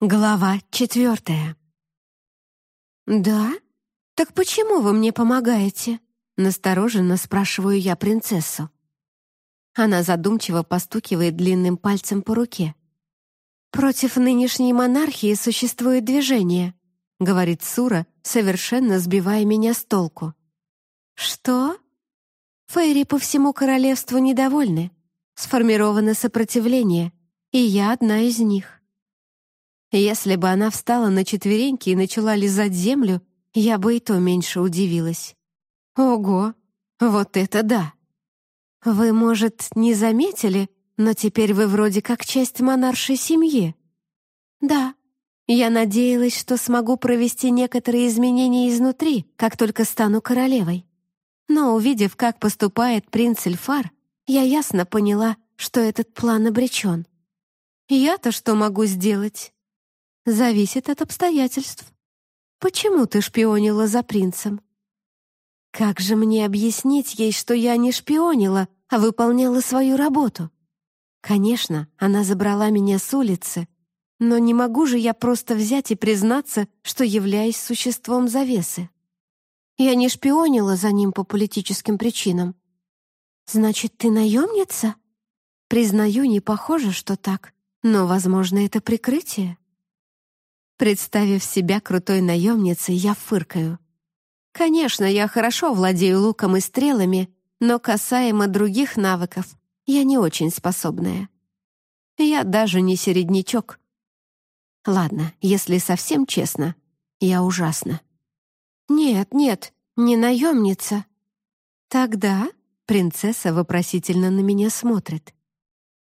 Глава четвертая. «Да? Так почему вы мне помогаете?» Настороженно спрашиваю я принцессу. Она задумчиво постукивает длинным пальцем по руке. «Против нынешней монархии существует движение», — говорит Сура, совершенно сбивая меня с толку. «Что?» Фейри по всему королевству недовольны. Сформировано сопротивление, и я одна из них. Если бы она встала на четвереньки и начала лизать землю, я бы и то меньше удивилась. Ого, вот это да! Вы, может, не заметили, но теперь вы вроде как часть монаршей семьи. Да, я надеялась, что смогу провести некоторые изменения изнутри, как только стану королевой. Но увидев, как поступает принц Эльфар, я ясно поняла, что этот план обречен. Я-то что могу сделать? Зависит от обстоятельств. Почему ты шпионила за принцем? Как же мне объяснить ей, что я не шпионила, а выполняла свою работу? Конечно, она забрала меня с улицы, но не могу же я просто взять и признаться, что являюсь существом завесы. Я не шпионила за ним по политическим причинам. Значит, ты наемница? Признаю, не похоже, что так, но, возможно, это прикрытие. Представив себя крутой наемницей, я фыркаю. Конечно, я хорошо владею луком и стрелами, но касаемо других навыков я не очень способная. Я даже не середнячок. Ладно, если совсем честно, я ужасна. Нет, нет, не наемница. Тогда принцесса вопросительно на меня смотрит.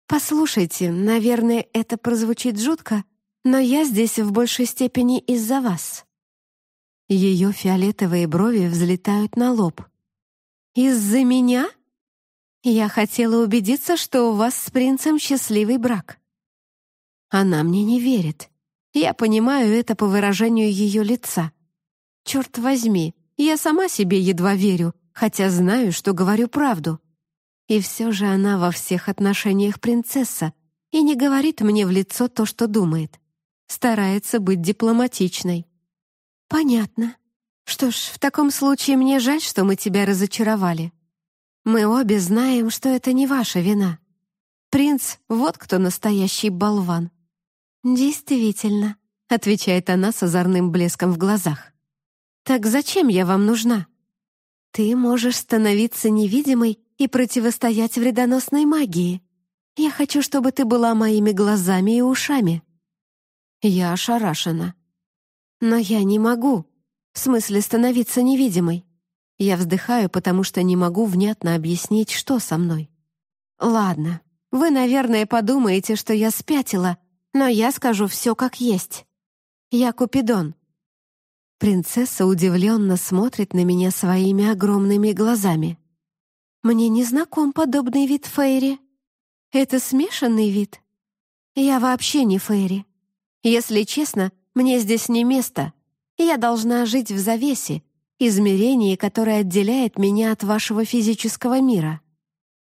Послушайте, наверное, это прозвучит жутко, но я здесь в большей степени из-за вас». Ее фиолетовые брови взлетают на лоб. «Из-за меня? Я хотела убедиться, что у вас с принцем счастливый брак». Она мне не верит. Я понимаю это по выражению ее лица. Черт возьми, я сама себе едва верю, хотя знаю, что говорю правду. И все же она во всех отношениях принцесса и не говорит мне в лицо то, что думает. Старается быть дипломатичной. Понятно. Что ж, в таком случае мне жаль, что мы тебя разочаровали. Мы обе знаем, что это не ваша вина. Принц — вот кто настоящий болван. Действительно, — отвечает она с озорным блеском в глазах. «Так зачем я вам нужна? Ты можешь становиться невидимой и противостоять вредоносной магии. Я хочу, чтобы ты была моими глазами и ушами. Я ошарашена. Но я не могу. В смысле становиться невидимой. Я вздыхаю, потому что не могу внятно объяснить, что со мной. Ладно, вы, наверное, подумаете, что я спятила, но я скажу все как есть. Я Купидон. Принцесса удивленно смотрит на меня своими огромными глазами. Мне не знаком подобный вид Фейри. Это смешанный вид. Я вообще не Фейри. Если честно, мне здесь не место. Я должна жить в завесе, измерении, которое отделяет меня от вашего физического мира.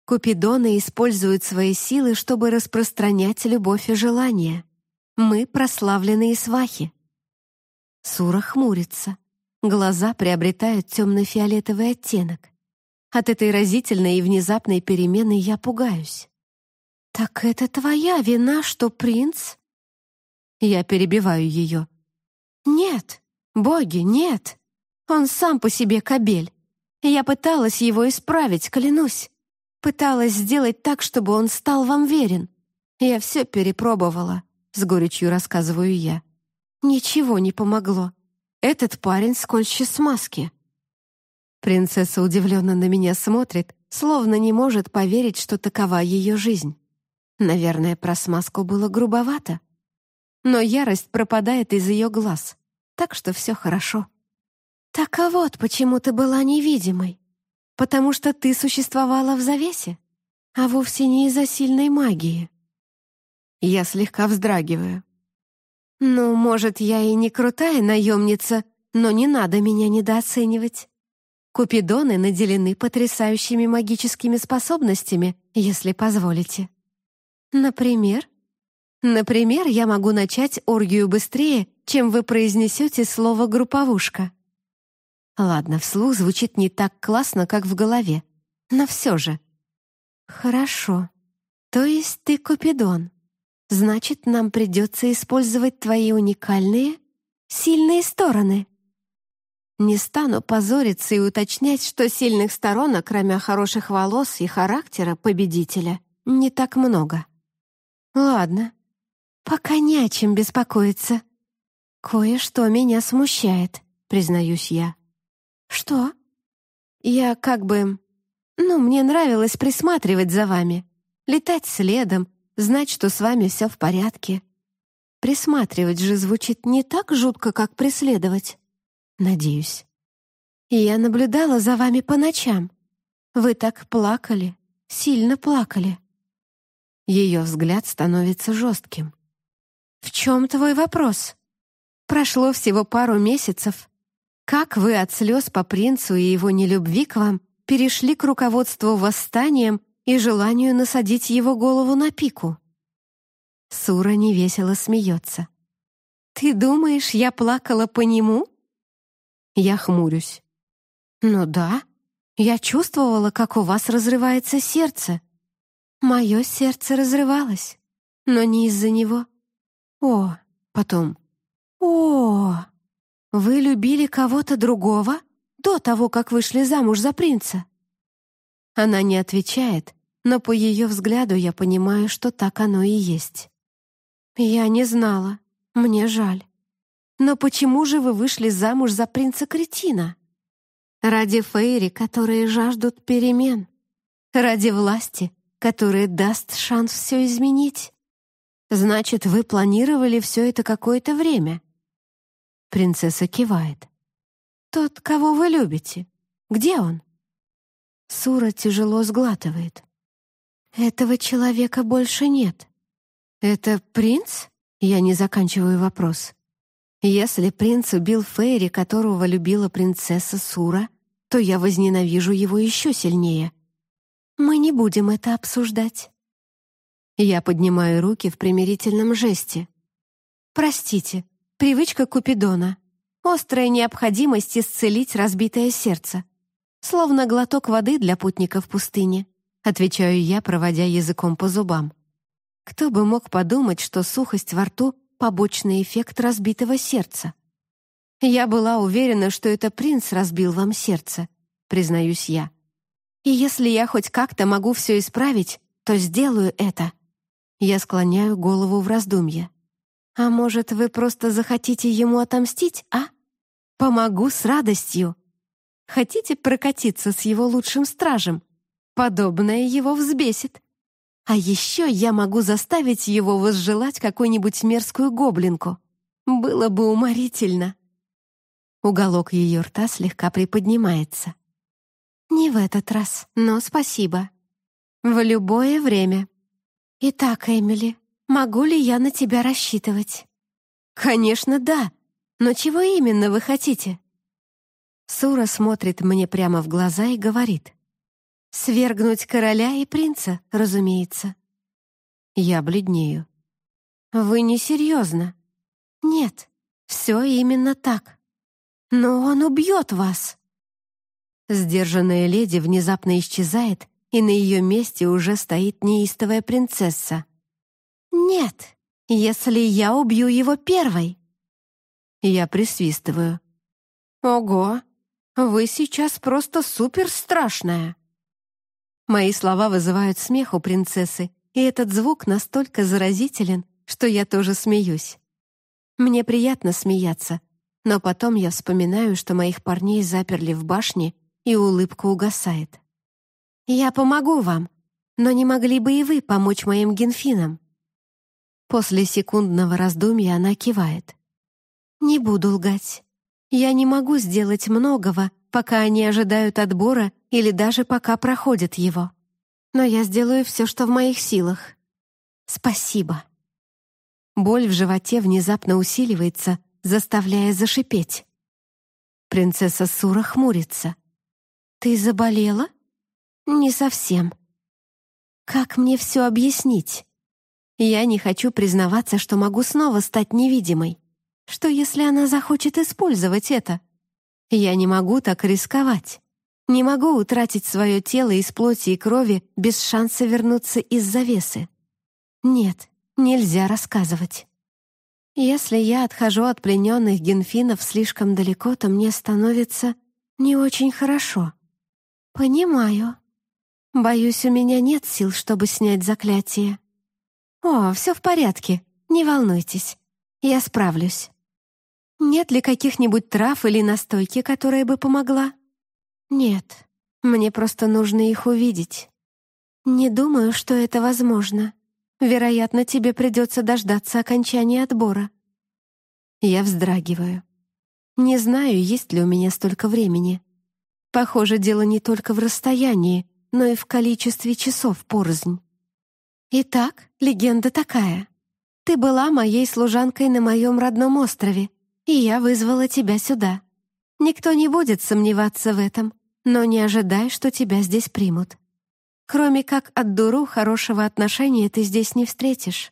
Купидоны используют свои силы, чтобы распространять любовь и желание. Мы прославленные свахи. Сура хмурится. Глаза приобретают темно-фиолетовый оттенок. От этой разительной и внезапной перемены я пугаюсь. «Так это твоя вина, что принц...» Я перебиваю ее. «Нет, боги, нет. Он сам по себе кобель. Я пыталась его исправить, клянусь. Пыталась сделать так, чтобы он стал вам верен. Я все перепробовала», — с горечью рассказываю я. «Ничего не помогло. Этот парень скользче смазки». Принцесса удивленно на меня смотрит, словно не может поверить, что такова ее жизнь. Наверное, про смазку было грубовато но ярость пропадает из ее глаз, так что все хорошо. Так а вот почему ты была невидимой. Потому что ты существовала в завесе, а вовсе не из-за сильной магии. Я слегка вздрагиваю. Ну, может, я и не крутая наемница, но не надо меня недооценивать. Купидоны наделены потрясающими магическими способностями, если позволите. Например, Например, я могу начать оргию быстрее, чем вы произнесете слово «групповушка». Ладно, вслух звучит не так классно, как в голове, но все же. Хорошо. То есть ты Купидон. Значит, нам придется использовать твои уникальные, сильные стороны. Не стану позориться и уточнять, что сильных сторон, кроме хороших волос и характера победителя, не так много. Ладно, пока не о чем беспокоиться. Кое-что меня смущает, признаюсь я. Что? Я как бы... Ну, мне нравилось присматривать за вами, летать следом, знать, что с вами все в порядке. Присматривать же звучит не так жутко, как преследовать. Надеюсь. Я наблюдала за вами по ночам. Вы так плакали, сильно плакали. Ее взгляд становится жестким. «В чем твой вопрос? Прошло всего пару месяцев. Как вы от слез по принцу и его нелюбви к вам перешли к руководству восстанием и желанию насадить его голову на пику?» Сура невесело смеется. «Ты думаешь, я плакала по нему?» Я хмурюсь. «Ну да, я чувствовала, как у вас разрывается сердце. Мое сердце разрывалось, но не из-за него. О, потом. О, вы любили кого-то другого до того, как вышли замуж за принца? Она не отвечает, но по ее взгляду я понимаю, что так оно и есть. Я не знала. Мне жаль. Но почему же вы вышли замуж за принца Кретина? Ради Фейри, которые жаждут перемен. Ради власти, которая даст шанс все изменить. Значит, вы планировали все это какое-то время. Принцесса кивает. Тот, кого вы любите, где он? Сура тяжело сглатывает. Этого человека больше нет. Это принц? Я не заканчиваю вопрос. Если принц убил Фейри, которого любила принцесса Сура, то я возненавижу его еще сильнее. Мы не будем это обсуждать. Я поднимаю руки в примирительном жесте. Простите, привычка Купидона. Острая необходимость исцелить разбитое сердце. Словно глоток воды для путника в пустыне. Отвечаю я, проводя языком по зубам. Кто бы мог подумать, что сухость во рту побочный эффект разбитого сердца. Я была уверена, что это принц разбил вам сердце, признаюсь я. И если я хоть как-то могу все исправить, то сделаю это. Я склоняю голову в раздумье. А может, вы просто захотите ему отомстить, а? Помогу с радостью. Хотите прокатиться с его лучшим стражем? Подобное его взбесит. А еще я могу заставить его возжелать какую-нибудь мерзкую гоблинку. Было бы уморительно. Уголок ее рта слегка приподнимается. Не в этот раз, но спасибо. В любое время. Итак, Эмили, могу ли я на тебя рассчитывать? Конечно, да. Но чего именно вы хотите? Сура смотрит мне прямо в глаза и говорит. Свергнуть короля и принца, разумеется. Я бледнею. Вы не серьезно? Нет, все именно так. Но он убьет вас. Сдержанная леди внезапно исчезает, и на ее месте уже стоит неистовая принцесса. «Нет, если я убью его первой». Я присвистываю. «Ого, вы сейчас просто супер страшная». Мои слова вызывают смех у принцессы, и этот звук настолько заразителен, что я тоже смеюсь. Мне приятно смеяться, но потом я вспоминаю, что моих парней заперли в башне, и улыбка угасает. «Я помогу вам, но не могли бы и вы помочь моим генфинам?» После секундного раздумья она кивает. «Не буду лгать. Я не могу сделать многого, пока они ожидают отбора или даже пока проходят его. Но я сделаю все, что в моих силах. Спасибо. Боль в животе внезапно усиливается, заставляя зашипеть. Принцесса Сура хмурится. «Ты заболела?» «Не совсем». «Как мне все объяснить?» Я не хочу признаваться, что могу снова стать невидимой. Что, если она захочет использовать это? Я не могу так рисковать. Не могу утратить свое тело из плоти и крови без шанса вернуться из завесы. Нет, нельзя рассказывать. Если я отхожу от плененных генфинов слишком далеко, то мне становится не очень хорошо. Понимаю. Боюсь, у меня нет сил, чтобы снять заклятие. О, все в порядке, не волнуйтесь. Я справлюсь. Нет ли каких-нибудь трав или настойки, которая бы помогла? Нет, мне просто нужно их увидеть. Не думаю, что это возможно. Вероятно, тебе придется дождаться окончания отбора. Я вздрагиваю. Не знаю, есть ли у меня столько времени. Похоже, дело не только в расстоянии, но и в количестве часов порознь. Итак, легенда такая. Ты была моей служанкой на моем родном острове, и я вызвала тебя сюда. Никто не будет сомневаться в этом, но не ожидай, что тебя здесь примут. Кроме как от дуру хорошего отношения ты здесь не встретишь.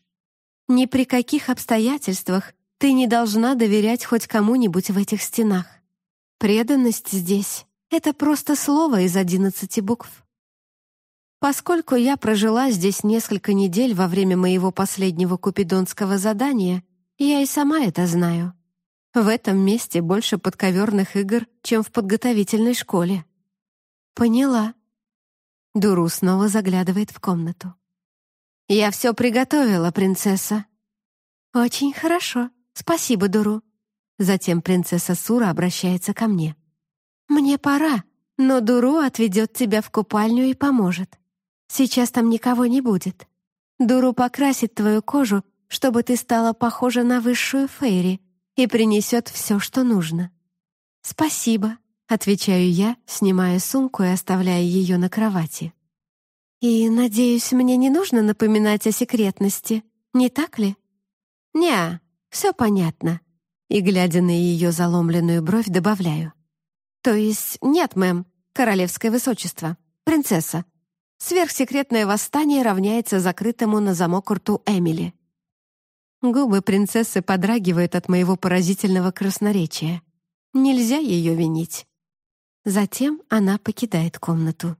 Ни при каких обстоятельствах ты не должна доверять хоть кому-нибудь в этих стенах. Преданность здесь — это просто слово из одиннадцати букв. Поскольку я прожила здесь несколько недель во время моего последнего купидонского задания, я и сама это знаю. В этом месте больше подковерных игр, чем в подготовительной школе. Поняла. Дуру снова заглядывает в комнату. «Я все приготовила, принцесса». «Очень хорошо. Спасибо, Дуру». Затем принцесса Сура обращается ко мне. «Мне пора, но Дуру отведет тебя в купальню и поможет. Сейчас там никого не будет. Дуру покрасит твою кожу, чтобы ты стала похожа на высшую фейри и принесет все, что нужно». «Спасибо», Отвечаю я, снимая сумку и оставляя ее на кровати. «И, надеюсь, мне не нужно напоминать о секретности, не так ли?» «Не, все понятно». И, глядя на ее заломленную бровь, добавляю. «То есть нет, мэм, королевское высочество, принцесса. Сверхсекретное восстание равняется закрытому на замок рту Эмили». Губы принцессы подрагивают от моего поразительного красноречия. Нельзя ее винить. Затем она покидает комнату.